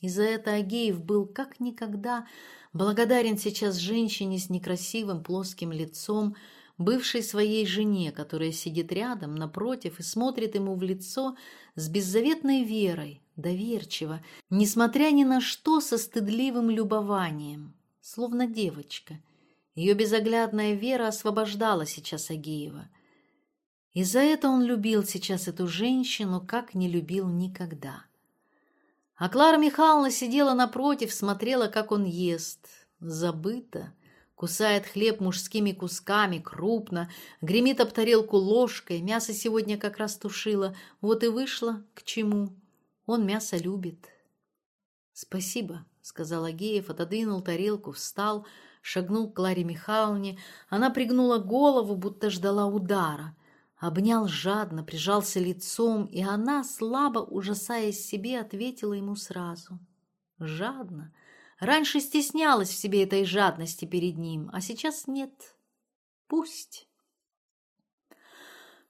И за это Агеев был как никогда благодарен сейчас женщине с некрасивым плоским лицом, бывшей своей жене, которая сидит рядом, напротив, и смотрит ему в лицо с беззаветной верой, доверчиво, несмотря ни на что со стыдливым любованием, словно девочка. Ее безоглядная вера освобождала сейчас Агеева. И за это он любил сейчас эту женщину, как не любил никогда. А Клара Михайловна сидела напротив, смотрела, как он ест. Забыто. Кусает хлеб мужскими кусками, крупно. Гремит об тарелку ложкой. Мясо сегодня как раз тушило, Вот и вышло к чему. Он мясо любит. «Спасибо», сказал Агеев, отодвинул тарелку, встал, шагнул к Кларе Михайловне. Она пригнула голову, будто ждала удара. Обнял жадно, прижался лицом, и она, слабо ужасаясь себе, ответила ему сразу. Жадно. Раньше стеснялась в себе этой жадности перед ним, а сейчас нет. Пусть.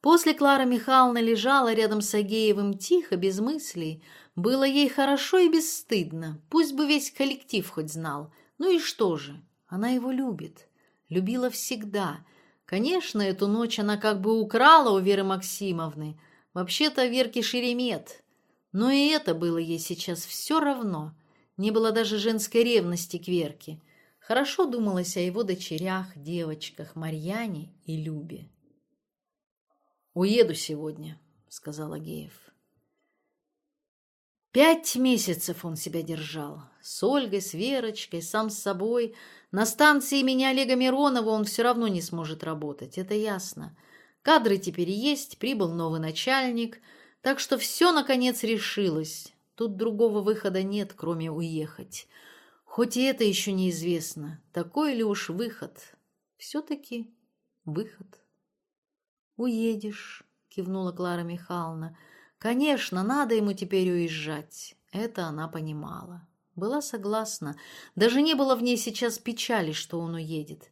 После Клара Михайловна лежала рядом с Агеевым тихо, без мыслей, было ей хорошо и бесстыдно. Пусть бы весь коллектив хоть знал. Ну и что же? Она его любит. Любила всегда. Конечно, эту ночь она как бы украла у Веры Максимовны. Вообще-то Верки Шеремет. Но и это было ей сейчас все равно. Не было даже женской ревности к Верке. Хорошо думалось о его дочерях, девочках, Марьяне и Любе. «Уеду сегодня», — сказал Агеев. Пять месяцев он себя держал. С Ольгой, с Верочкой, сам с собой. На станции имени Олега Миронова он все равно не сможет работать, это ясно. Кадры теперь есть, прибыл новый начальник, так что все, наконец, решилось. Тут другого выхода нет, кроме уехать. Хоть и это еще неизвестно, такой ли уж выход. Все-таки выход. «Уедешь», — кивнула Клара Михайловна. Конечно, надо ему теперь уезжать. Это она понимала. Была согласна. Даже не было в ней сейчас печали, что он уедет.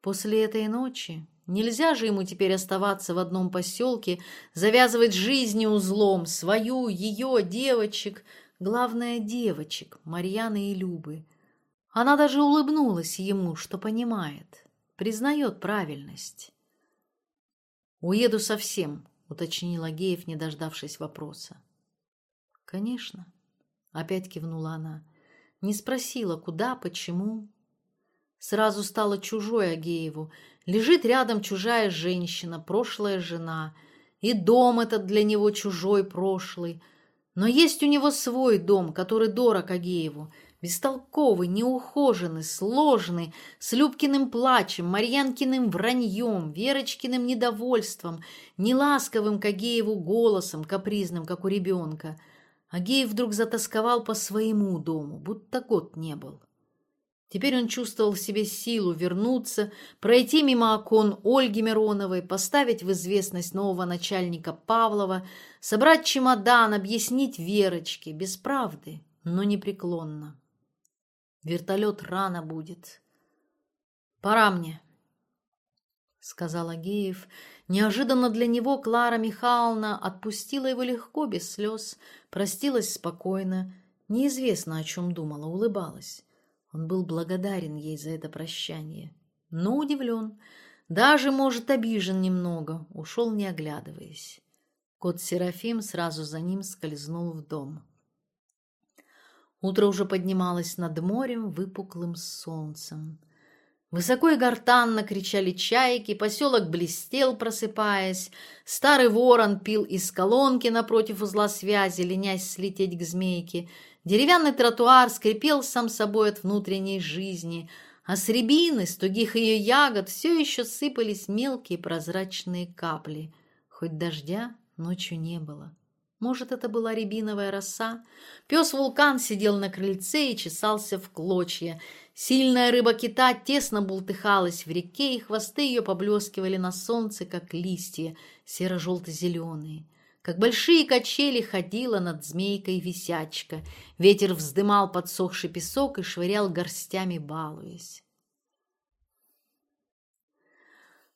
После этой ночи нельзя же ему теперь оставаться в одном поселке, завязывать жизни узлом, свою, ее, девочек. Главное, девочек, Марьяны и Любы. Она даже улыбнулась ему, что понимает, признает правильность. «Уеду совсем», уточнила Геев, не дождавшись вопроса. «Конечно», — опять кивнула она. Не спросила, куда, почему. Сразу стало чужой Агееву. Лежит рядом чужая женщина, прошлая жена. И дом этот для него чужой, прошлый. Но есть у него свой дом, который дорог Агееву. Бестолковый, неухоженный, сложный, с Любкиным плачем, Марьянкиным враньем, Верочкиным недовольством, неласковым к Агееву голосом, капризным, как у ребенка. Агеев вдруг затасковал по своему дому, будто год не был. Теперь он чувствовал в себе силу вернуться, пройти мимо окон Ольги Мироновой, поставить в известность нового начальника Павлова, собрать чемодан, объяснить Верочке, без правды, но непреклонно. Вертолет рано будет. Пора мне. сказал Агеев. Неожиданно для него Клара Михайловна отпустила его легко, без слез, простилась спокойно, неизвестно о чем думала, улыбалась. Он был благодарен ей за это прощание, но удивлен, даже, может, обижен немного, ушел не оглядываясь. Кот Серафим сразу за ним скользнул в дом. Утро уже поднималось над морем выпуклым солнцем. Высоко и гортанно кричали чайки, поселок блестел, просыпаясь. Старый ворон пил из колонки напротив узла связи, ленясь слететь к змейке. Деревянный тротуар скрипел сам собой от внутренней жизни, а с рябины, с тугих ее ягод, все еще сыпались мелкие прозрачные капли. Хоть дождя ночью не было. — может, это была рябиновая роса? Пес-вулкан сидел на крыльце и чесался в клочья. Сильная рыба-кита тесно бултыхалась в реке, и хвосты ее поблескивали на солнце, как листья, серо-желто-зеленые. Как большие качели ходила над змейкой висячка. Ветер вздымал подсохший песок и швырял горстями, балуясь.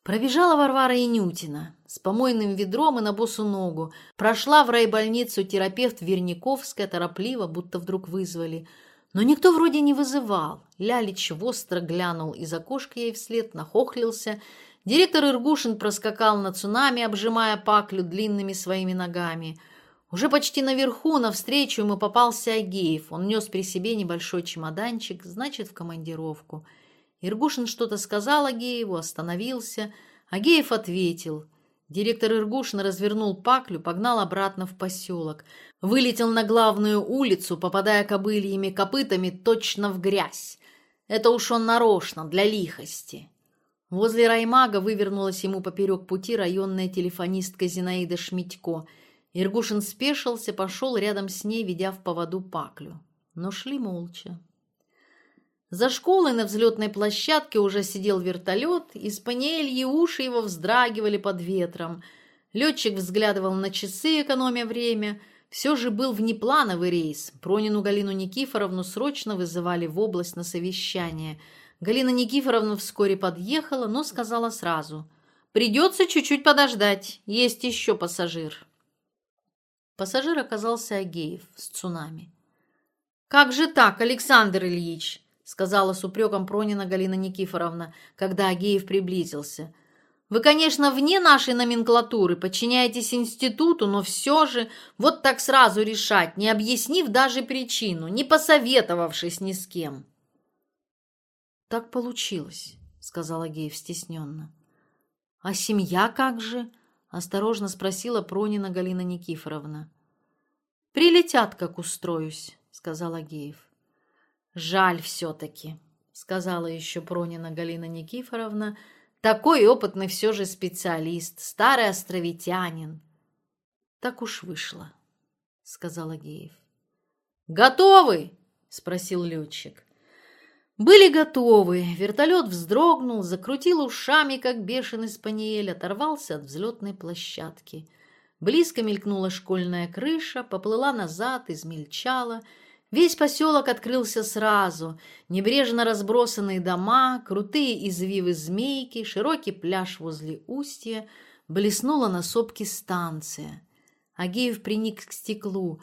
Пробежала Варвара Инютина с помойным ведром и на босу ногу. Прошла в райбольницу терапевт Верниковская торопливо, будто вдруг вызвали. Но никто вроде не вызывал. Лялич востро глянул из окошка ей вслед, нахохлился. Директор Иргушин проскакал на цунами, обжимая паклю длинными своими ногами. Уже почти наверху, навстречу ему попался Агеев. Он нес при себе небольшой чемоданчик, значит, в командировку. — Иргушин что-то сказал Агееву, остановился. Агеев ответил. Директор Иргушин развернул паклю, погнал обратно в поселок. Вылетел на главную улицу, попадая кобыльями копытами точно в грязь. Это уж он нарочно, для лихости. Возле раймага вывернулась ему поперек пути районная телефонистка Зинаида Шмитько. Иргушин спешился, пошел рядом с ней, ведя в поводу паклю. Но шли молча. За школой на взлетной площадке уже сидел вертолет, из панель и уши его вздрагивали под ветром. Летчик взглядывал на часы, экономя время. Все же был внеплановый рейс. Пронину Галину Никифоровну срочно вызывали в область на совещание. Галина Никифоровна вскоре подъехала, но сказала сразу. «Придется чуть-чуть подождать. Есть еще пассажир». Пассажир оказался Агеев с цунами. «Как же так, Александр Ильич?» сказала с упреком Пронина Галина Никифоровна, когда Агеев приблизился. «Вы, конечно, вне нашей номенклатуры, подчиняетесь институту, но все же вот так сразу решать, не объяснив даже причину, не посоветовавшись ни с кем». «Так получилось», — сказал Агеев стесненно. «А семья как же?» — осторожно спросила Пронина Галина Никифоровна. «Прилетят, как устроюсь», — сказал Агеев. «Жаль все-таки», — сказала еще Пронина Галина Никифоровна. «Такой опытный все же специалист, старый островитянин». «Так уж вышло», — сказал Агеев. «Готовы?» — спросил летчик. Были готовы. Вертолет вздрогнул, закрутил ушами, как бешеный спаниель, оторвался от взлетной площадки. Близко мелькнула школьная крыша, поплыла назад, измельчала — Весь поселок открылся сразу. Небрежно разбросанные дома, крутые извивы змейки, широкий пляж возле устья, блеснула на сопке станция. Агеев приник к стеклу.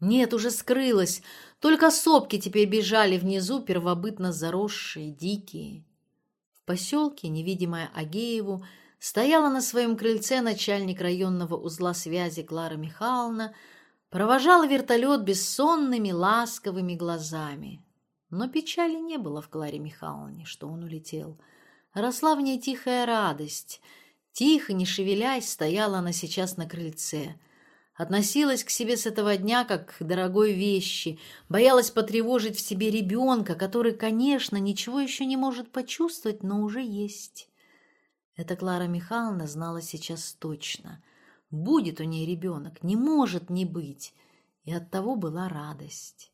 Нет, уже скрылась. Только сопки теперь бежали внизу, первобытно заросшие, дикие. В поселке, невидимая Агееву, стояла на своем крыльце начальник районного узла связи Клара Михайловна, провожал вертолет бессонными ласковыми глазами. Но печали не было в Кларе Михайловне, что он улетел. Росла в ней тихая радость. Тихо, не шевелясь, стояла она сейчас на крыльце. Относилась к себе с этого дня как к дорогой вещи, боялась потревожить в себе ребенка, который, конечно, ничего еще не может почувствовать, но уже есть. Это Клара Михайловна знала сейчас точно — Будет у ней ребенок, не может не быть. И оттого была радость.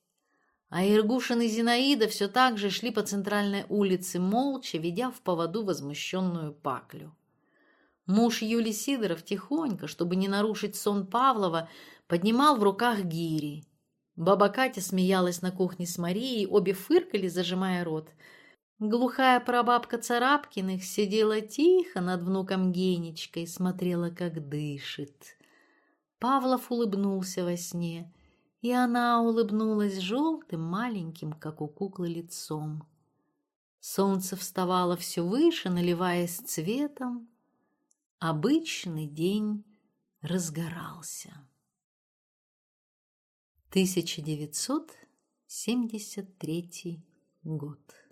А Иргушин и Зинаида все так же шли по центральной улице, молча ведя в поводу возмущенную паклю. Муж Юли Сидоров тихонько, чтобы не нарушить сон Павлова, поднимал в руках гири. Баба Катя смеялась на кухне с Марией, обе фыркали, зажимая рот – Глухая прабабка Царапкиных сидела тихо над внуком Генечкой и смотрела, как дышит. Павлов улыбнулся во сне, и она улыбнулась желтым, маленьким, как у куклы, лицом. Солнце вставало все выше, наливаясь цветом. Обычный день разгорался. 1973 год.